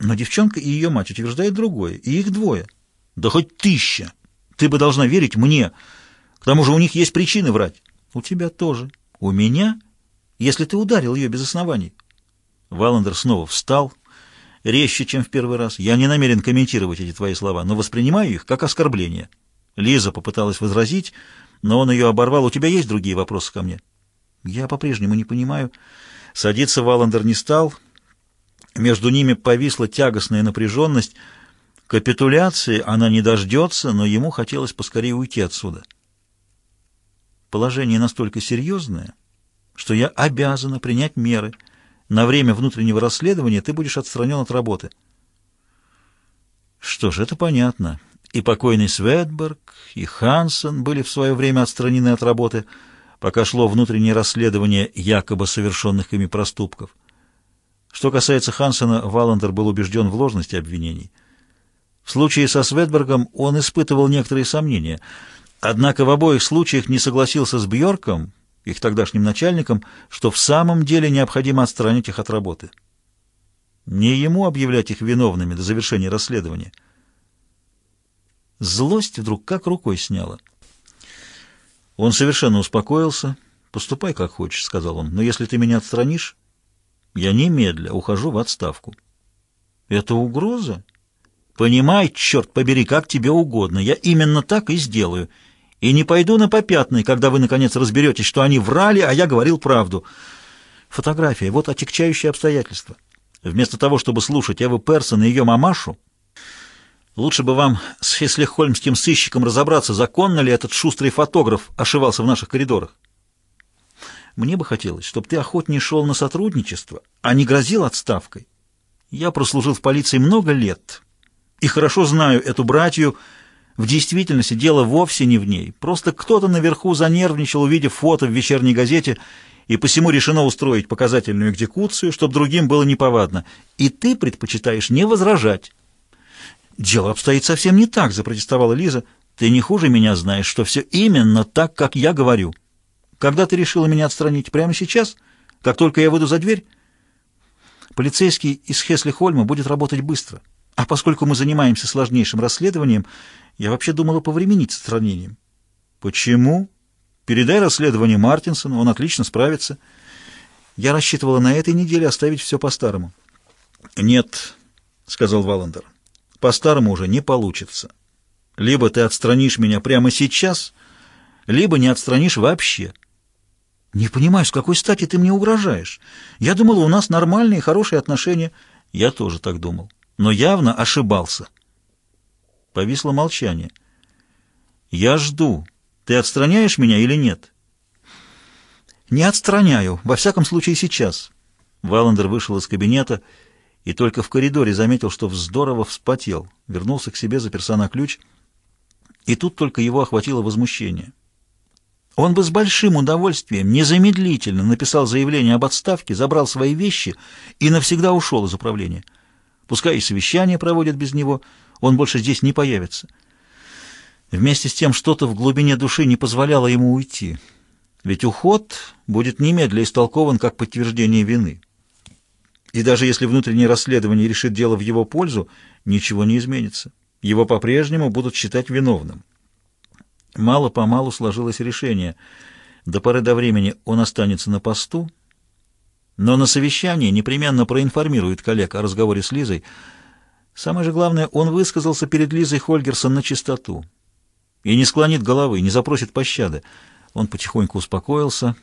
Но девчонка и ее мать утверждают другое, и их двое. Да хоть тысяча. Ты бы должна верить мне. К тому же у них есть причины врать. У тебя тоже. У меня? Если ты ударил ее без оснований. Валандер снова встал, резче, чем в первый раз. Я не намерен комментировать эти твои слова, но воспринимаю их как оскорбление. Лиза попыталась возразить, но он ее оборвал. У тебя есть другие вопросы ко мне? Я по-прежнему не понимаю. Садиться Валандер не стал. Между ними повисла тягостная напряженность. Капитуляции она не дождется, но ему хотелось поскорее уйти отсюда. Положение настолько серьезное, что я обязана принять меры. На время внутреннего расследования ты будешь отстранен от работы. Что ж, это понятно. И покойный Светберг, и Хансен были в свое время отстранены от работы, пока шло внутреннее расследование якобы совершенных ими проступков. Что касается Хансена, Валандер был убежден в ложности обвинений. В случае со Светбергом он испытывал некоторые сомнения, однако в обоих случаях не согласился с Бьорком, их тогдашним начальником, что в самом деле необходимо отстранить их от работы. Не ему объявлять их виновными до завершения расследования – Злость вдруг как рукой сняла. Он совершенно успокоился. «Поступай, как хочешь», — сказал он, — «но если ты меня отстранишь, я немедля ухожу в отставку». «Это угроза?» «Понимай, черт побери, как тебе угодно. Я именно так и сделаю. И не пойду на попятный, когда вы, наконец, разберетесь, что они врали, а я говорил правду. Фотография — вот отягчающие обстоятельства. Вместо того, чтобы слушать Эву Персон и ее мамашу, Лучше бы вам с хеслихольмским сыщиком разобраться, законно ли этот шустрый фотограф ошивался в наших коридорах. Мне бы хотелось, чтобы ты охотнее шел на сотрудничество, а не грозил отставкой. Я прослужил в полиции много лет и хорошо знаю эту братью. В действительности дело вовсе не в ней. Просто кто-то наверху занервничал, увидев фото в вечерней газете, и посему решено устроить показательную экзекуцию, чтобы другим было неповадно. И ты предпочитаешь не возражать. «Дело обстоит совсем не так», — запротестовала Лиза. «Ты не хуже меня знаешь, что все именно так, как я говорю. Когда ты решила меня отстранить? Прямо сейчас? Как только я выйду за дверь?» «Полицейский из Хесли-Хольма будет работать быстро. А поскольку мы занимаемся сложнейшим расследованием, я вообще думала повременить с отстранением». «Почему?» «Передай расследование Мартинсону, он отлично справится». Я рассчитывала на этой неделе оставить все по-старому. «Нет», — сказал Валандер. По-старому уже не получится. Либо ты отстранишь меня прямо сейчас, либо не отстранишь вообще. Не понимаю, с какой стати ты мне угрожаешь. Я думал, у нас нормальные, хорошие отношения. Я тоже так думал, но явно ошибался. Повисло молчание. Я жду. Ты отстраняешь меня или нет? Не отстраняю, во всяком случае сейчас. Валандер вышел из кабинета и только в коридоре заметил, что здорово вспотел. Вернулся к себе, заперся на ключ, и тут только его охватило возмущение. Он бы с большим удовольствием незамедлительно написал заявление об отставке, забрал свои вещи и навсегда ушел из управления. Пускай и совещание проводят без него, он больше здесь не появится. Вместе с тем что-то в глубине души не позволяло ему уйти. Ведь уход будет немедля истолкован как подтверждение вины. И даже если внутреннее расследование решит дело в его пользу, ничего не изменится. Его по-прежнему будут считать виновным. Мало-помалу сложилось решение. До поры до времени он останется на посту, но на совещании непременно проинформирует коллег о разговоре с Лизой. Самое же главное, он высказался перед Лизой Хольгерсон на чистоту. И не склонит головы, не запросит пощады. Он потихоньку успокоился,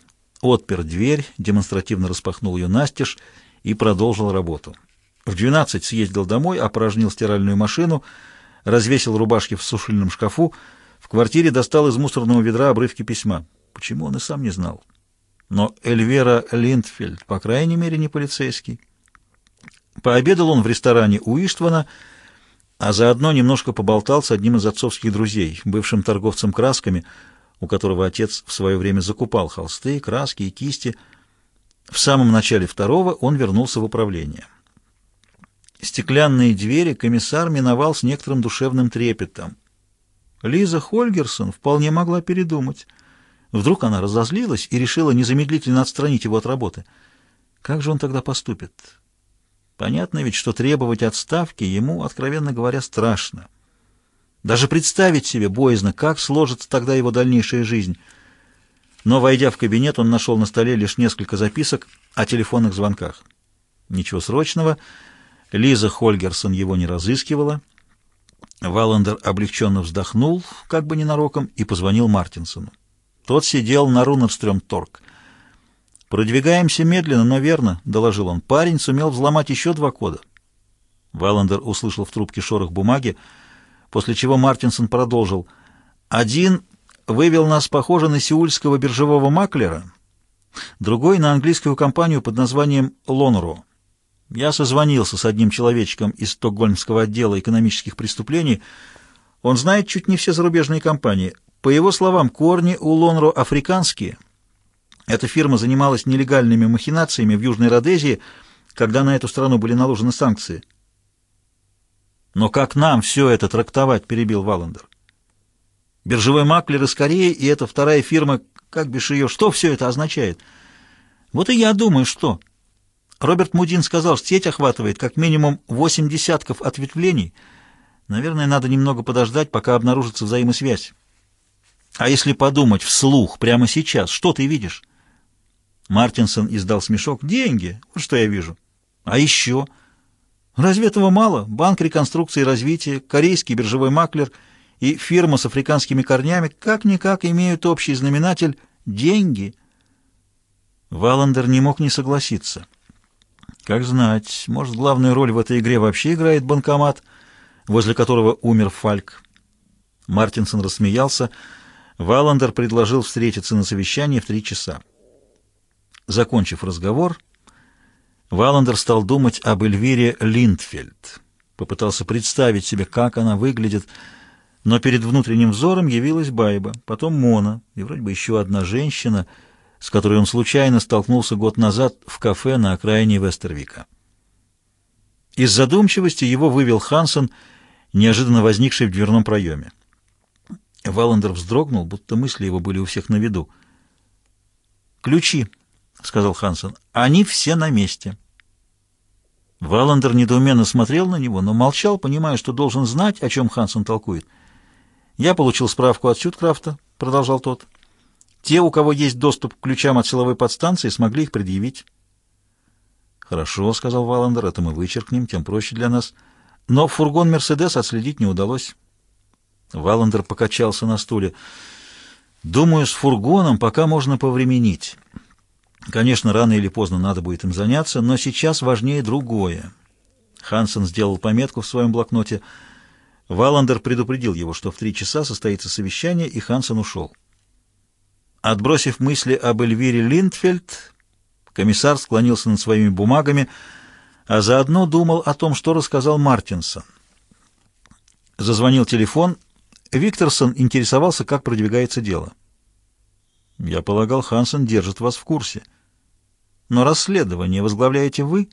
отпер дверь, демонстративно распахнул ее настежь и продолжил работу. В 12 съездил домой, опорожнил стиральную машину, развесил рубашки в сушильном шкафу, в квартире достал из мусорного ведра обрывки письма. Почему он и сам не знал. Но Эльвера Линдфельд, по крайней мере, не полицейский. Пообедал он в ресторане у Иштвана, а заодно немножко поболтал с одним из отцовских друзей, бывшим торговцем красками, у которого отец в свое время закупал холсты, краски и кисти, в самом начале второго он вернулся в управление. Стеклянные двери комиссар миновал с некоторым душевным трепетом. Лиза Хольгерсон вполне могла передумать. Вдруг она разозлилась и решила незамедлительно отстранить его от работы. Как же он тогда поступит? Понятно ведь, что требовать отставки ему, откровенно говоря, страшно. Даже представить себе боязно, как сложится тогда его дальнейшая жизнь. Но, войдя в кабинет, он нашел на столе лишь несколько записок о телефонных звонках. Ничего срочного. Лиза Хольгерсон его не разыскивала. Валандер облегченно вздохнул, как бы ненароком, и позвонил Мартинсону. Тот сидел на Рунерстрём-торг. «Продвигаемся медленно, но верно», — доложил он. «Парень сумел взломать еще два кода». Валандер услышал в трубке шорох бумаги, после чего Мартинсон продолжил. «Один вывел нас, похоже, на сеульского биржевого маклера, другой — на английскую компанию под названием «Лонро». Я созвонился с одним человечком из Стокгольмского отдела экономических преступлений. Он знает чуть не все зарубежные компании. По его словам, корни у Лонро африканские. Эта фирма занималась нелегальными махинациями в Южной Родезии, когда на эту страну были наложены санкции. «Но как нам все это трактовать?» — перебил Валандер. «Биржевой маклер из Кореи и эта вторая фирма, как бишь ее, что все это означает?» «Вот и я думаю, что...» Роберт Мудин сказал, что сеть охватывает как минимум восемь десятков ответвлений. Наверное, надо немного подождать, пока обнаружится взаимосвязь. А если подумать вслух прямо сейчас, что ты видишь? Мартинсон издал смешок. Деньги. Вот что я вижу. А еще? Разве этого мало? Банк реконструкции и развития, корейский биржевой маклер и фирма с африканскими корнями как-никак имеют общий знаменатель – деньги. Валандер не мог не согласиться. Как знать, может, главную роль в этой игре вообще играет банкомат, возле которого умер Фальк. Мартинсон рассмеялся. Валандер предложил встретиться на совещании в три часа. Закончив разговор, Валандер стал думать об Эльвире Линдфельд. Попытался представить себе, как она выглядит, но перед внутренним взором явилась Байба, потом Мона и вроде бы еще одна женщина — с которой он случайно столкнулся год назад в кафе на окраине Вестервика. Из задумчивости его вывел Хансен, неожиданно возникший в дверном проеме. Валандер вздрогнул, будто мысли его были у всех на виду. «Ключи», — сказал Хансен, — «они все на месте». Валандер недоуменно смотрел на него, но молчал, понимая, что должен знать, о чем Хансен толкует. «Я получил справку от Сюткрафта», — продолжал тот. Те, у кого есть доступ к ключам от силовой подстанции, смогли их предъявить. «Хорошо», — сказал Валандер, — «это мы вычеркнем, тем проще для нас. Но фургон «Мерседес» отследить не удалось». Валандер покачался на стуле. «Думаю, с фургоном пока можно повременить. Конечно, рано или поздно надо будет им заняться, но сейчас важнее другое». Хансен сделал пометку в своем блокноте. Валандер предупредил его, что в три часа состоится совещание, и Хансен ушел. Отбросив мысли об Эльвире Линдфельд, комиссар склонился над своими бумагами, а заодно думал о том, что рассказал Мартинсон. Зазвонил телефон. Викторсон интересовался, как продвигается дело. «Я полагал, Хансен держит вас в курсе. Но расследование возглавляете вы?»